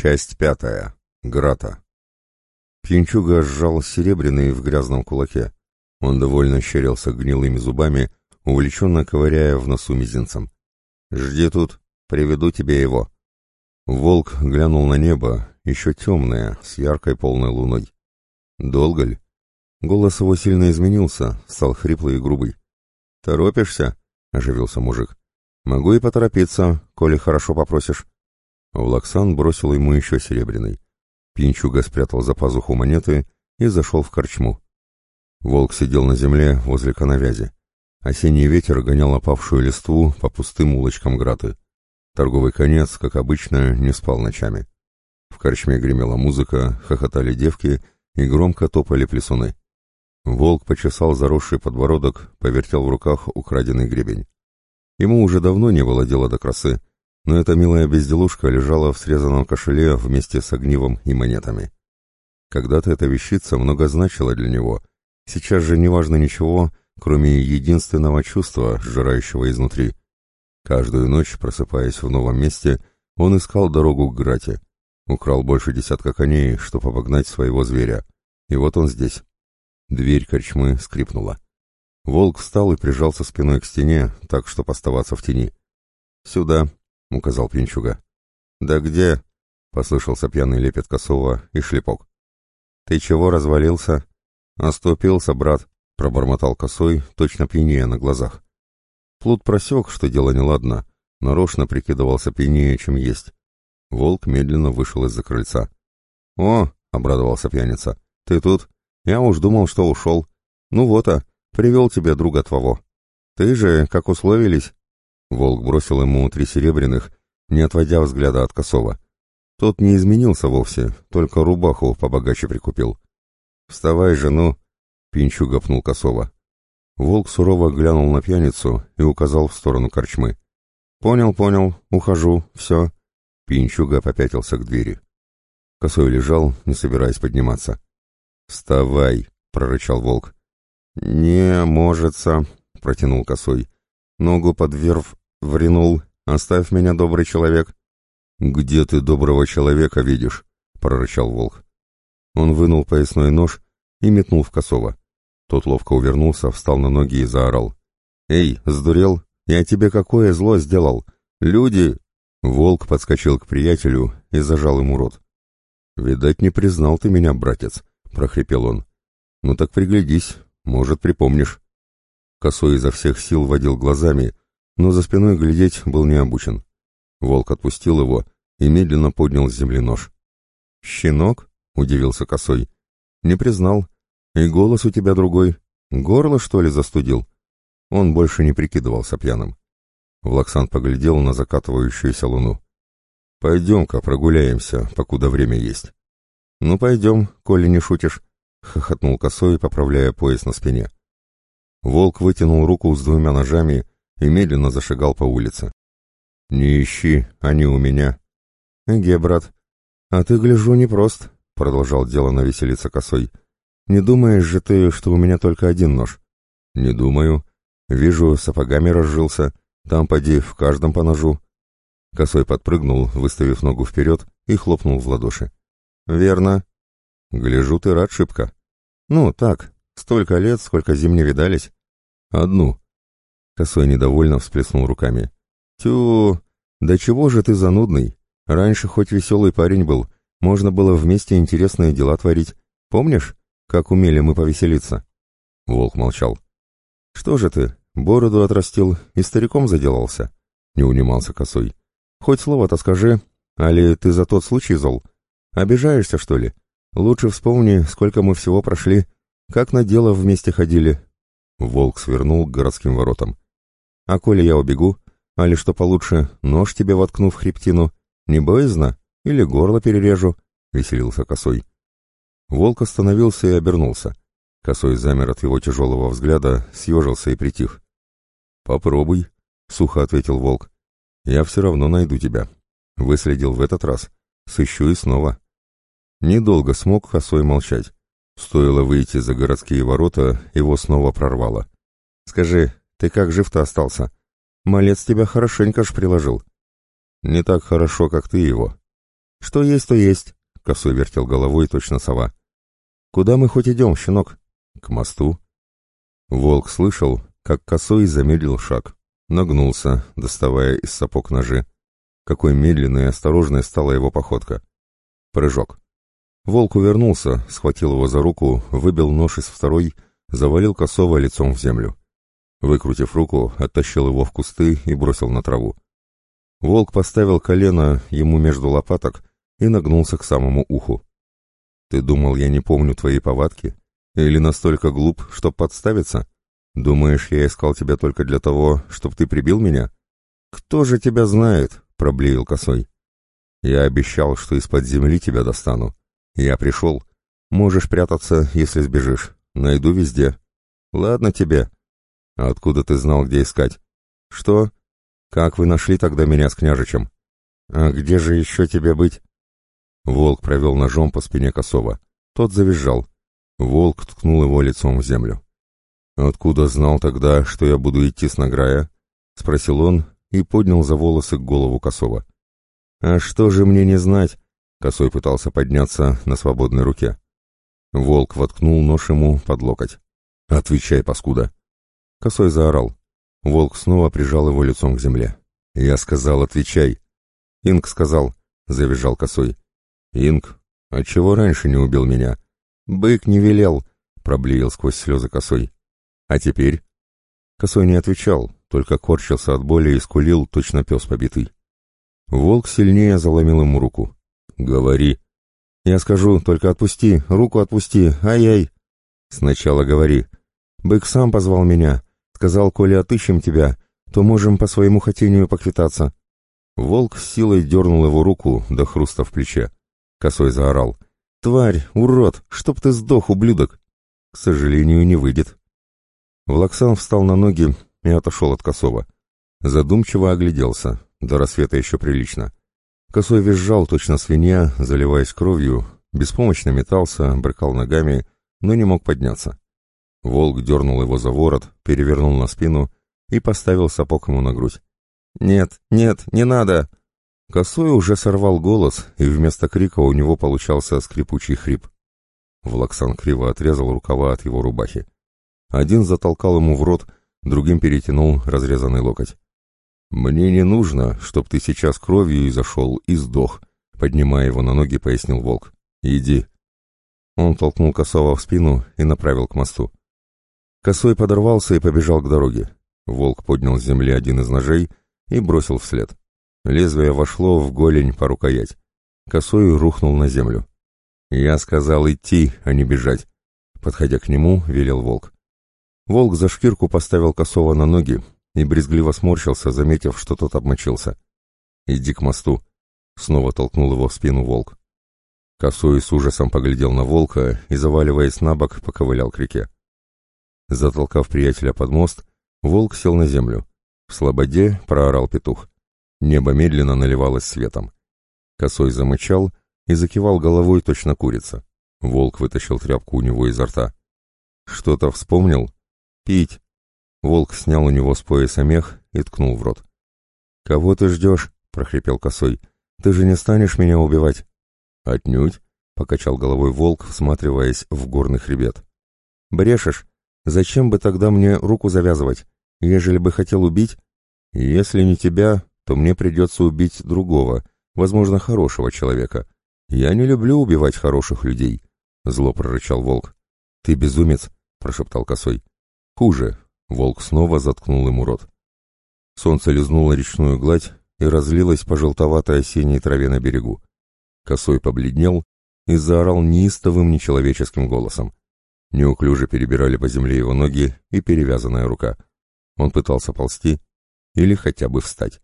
Часть пятая. Грата. Пьянчуга сжал серебряный в грязном кулаке. Он довольно щерился гнилыми зубами, увлеченно ковыряя в носу мизинцем. «Жди тут, приведу тебе его». Волк глянул на небо, еще темное, с яркой полной луной. «Долго ли?» Голос его сильно изменился, стал хриплый и грубый. «Торопишься?» — оживился мужик. «Могу и поторопиться, коли хорошо попросишь». Влаксан бросил ему еще серебряный. Пинчуга спрятал за пазуху монеты и зашел в корчму. Волк сидел на земле возле коновязи. Осенний ветер гонял опавшую листву по пустым улочкам Граты. Торговый конец, как обычно, не спал ночами. В корчме гремела музыка, хохотали девки и громко топали плесуны. Волк почесал заросший подбородок, повертел в руках украденный гребень. Ему уже давно не было дела до красы, но эта милая безделушка лежала в срезанном кошеле вместе с огнивом и монетами. Когда-то эта вещица много значила для него, сейчас же не важно ничего, кроме единственного чувства, сжирающего изнутри. Каждую ночь, просыпаясь в новом месте, он искал дорогу к Грате. Украл больше десятка коней, чтобы обогнать своего зверя. И вот он здесь. Дверь корчмы скрипнула. Волк встал и прижался спиной к стене, так, чтобы оставаться в тени. «Сюда», — указал Пинчуга. «Да где?» — послышался пьяный лепет косого и шлепок. «Ты чего развалился?» «Оступился, брат», — пробормотал косой, точно пьянее на глазах. Плут просек, что дело неладно, нарочно прикидывался пьянее, чем есть. Волк медленно вышел из-за крыльца. «О!» — обрадовался пьяница. «Ты тут? Я уж думал, что ушел. Ну вот, а, привел тебе друга твоего. Ты же, как условились, Волк бросил ему три серебряных, не отводя взгляда от косого. Тот не изменился вовсе, только рубаху побогаче прикупил. «Вставай, жену!» — Пинчу гопнул косого. Волк сурово глянул на пьяницу и указал в сторону корчмы. «Понял, понял, ухожу, все». Пинчуга попятился к двери. Косой лежал, не собираясь подниматься. «Вставай!» — прорычал волк. «Не можется», — протянул косой. Ногу подверв, вринул. «Оставь меня, добрый человек!» «Где ты доброго человека видишь?» — прорычал волк. Он вынул поясной нож и метнул в косого. Тот ловко увернулся, встал на ноги и заорал. «Эй, сдурел? Я тебе какое зло сделал? Люди...» Волк подскочил к приятелю и зажал ему рот. «Видать, не признал ты меня, братец», — прохрипел он. «Ну так приглядись, может, припомнишь». Косой изо всех сил водил глазами, но за спиной глядеть был не обучен. Волк отпустил его и медленно поднял с земли нож. «Щенок?» — удивился Косой. «Не признал. И голос у тебя другой. Горло, что ли, застудил?» Он больше не прикидывался пьяным. Влаксан поглядел на закатывающуюся луну. «Пойдем-ка прогуляемся, покуда время есть». «Ну, пойдем, коли не шутишь», — хохотнул Косой, поправляя пояс на спине. Волк вытянул руку с двумя ножами и медленно зашагал по улице. «Не ищи, они у меня». «Эге, брат, а ты, гляжу, непрост», — продолжал делано веселиться косой. «Не думаешь же ты, что у меня только один нож?» «Не думаю. Вижу, сапогами разжился. Там, поди, в каждом по ножу». Косой подпрыгнул, выставив ногу вперед, и хлопнул в ладоши. «Верно. Гляжу, ты рад шибко». «Ну, так, Столько лет, сколько зим не видались. Одну. Косой недовольно всплеснул руками. Тю, да чего же ты занудный? Раньше хоть веселый парень был, можно было вместе интересные дела творить. Помнишь, как умели мы повеселиться? Волк молчал. Что же ты, бороду отрастил и стариком заделался? Не унимался косой. Хоть слово-то скажи, али ты за тот случай зол? Обижаешься, что ли? Лучше вспомни, сколько мы всего прошли, как на дело вместе ходили. Волк свернул к городским воротам. А коли я убегу, али что получше, нож тебе воткну в хребтину, не боязно? Или горло перережу? Веселился косой. Волк остановился и обернулся. Косой замер от его тяжелого взгляда, съежился и притих. «Попробуй», — сухо ответил волк. «Я все равно найду тебя. Выследил в этот раз. Сыщу и снова». Недолго смог Косой молчать. Стоило выйти за городские ворота, его снова прорвало. «Скажи, ты как жив-то остался? Малец тебя хорошенько ж приложил». «Не так хорошо, как ты его». Что есть, то есть, косой вертел головой точно сова. Куда мы хоть идем, щенок? К мосту. Волк слышал, как косой замедлил шаг, нагнулся, доставая из сапог ножи. Какой медленной и осторожной стала его походка. Прыжок. Волк увернулся, схватил его за руку, выбил нож из второй, завалил косого лицом в землю. Выкрутив руку, оттащил его в кусты и бросил на траву. Волк поставил колено ему между лопаток и нагнулся к самому уху. «Ты думал, я не помню твои повадки? Или настолько глуп, чтоб подставиться? Думаешь, я искал тебя только для того, чтоб ты прибил меня? Кто же тебя знает?» — проблеял косой. «Я обещал, что из-под земли тебя достану. Я пришел. Можешь прятаться, если сбежишь. Найду везде. Ладно тебе. А откуда ты знал, где искать? Что? Как вы нашли тогда меня с княжичем? А где же еще тебе быть? Волк провел ножом по спине косого. Тот завизжал. Волк ткнул его лицом в землю. «Откуда знал тогда, что я буду идти с награя?» — спросил он и поднял за волосы голову косого. «А что же мне не знать?» — косой пытался подняться на свободной руке. Волк воткнул нож ему под локоть. «Отвечай, паскуда!» Косой заорал. Волк снова прижал его лицом к земле. «Я сказал, отвечай!» «Инг сказал», — завизжал Косой. «Инг, отчего раньше не убил меня?» «Бык не велел», — проблеял сквозь слезы Косой. «А теперь?» Косой не отвечал, только корчился от боли и скулил, точно пес побитый. Волк сильнее заломил ему руку. «Говори». «Я скажу, только отпусти, руку отпусти, ай-яй». «Сначала говори». «Бык сам позвал меня, Сказал, коли отыщем тебя, то можем по своему хотению поквитаться. Волк с силой дернул его руку до хруста в плече. Косой заорал. «Тварь, урод, чтоб ты сдох, ублюдок!» «К сожалению, не выйдет». Влаксан встал на ноги и отошел от Косова. Задумчиво огляделся. До рассвета еще прилично. Косой визжал, точно свинья, заливаясь кровью, беспомощно метался, брыкал ногами, но не мог подняться. Волк дернул его за ворот, перевернул на спину и поставил сапог ему на грудь. «Нет, нет, не надо!» Косой уже сорвал голос, и вместо крика у него получался скрипучий хрип. Влаксан криво отрезал рукава от его рубахи. Один затолкал ему в рот, другим перетянул разрезанный локоть. «Мне не нужно, чтоб ты сейчас кровью изошел и сдох», — поднимая его на ноги, пояснил волк. «Иди». Он толкнул Косова в спину и направил к мосту. Косой подорвался и побежал к дороге. Волк поднял с земли один из ножей и бросил вслед. Лезвие вошло в голень по рукоять. Косой рухнул на землю. «Я сказал идти, а не бежать», — подходя к нему, велел волк. Волк за шкирку поставил Косова на ноги и брезгливо сморщился, заметив, что тот обмочился. «Иди к мосту», — снова толкнул его в спину волк. Косой с ужасом поглядел на волка и, заваливаясь на бок, поковылял к реке. Затолкав приятеля под мост, волк сел на землю. В слободе проорал петух. Небо медленно наливалось светом. Косой замычал и закивал головой точно курица. Волк вытащил тряпку у него изо рта. «Что-то вспомнил?» «Пить!» Волк снял у него с пояса мех и ткнул в рот. «Кого ты ждешь?» — прохрипел Косой. «Ты же не станешь меня убивать?» «Отнюдь!» — покачал головой волк, всматриваясь в горный хребет. «Брешешь!» Зачем бы тогда мне руку завязывать? Ежели бы хотел убить? Если не тебя, то мне придется убить другого, возможно, хорошего человека. Я не люблю убивать хороших людей, — зло прорычал волк. Ты безумец, — прошептал косой. Хуже. Волк снова заткнул ему рот. Солнце лизнуло речную гладь и разлилось по желтоватой осенней траве на берегу. Косой побледнел и заорал неистовым нечеловеческим голосом. Неуклюже перебирали по земле его ноги и перевязанная рука. Он пытался ползти или хотя бы встать.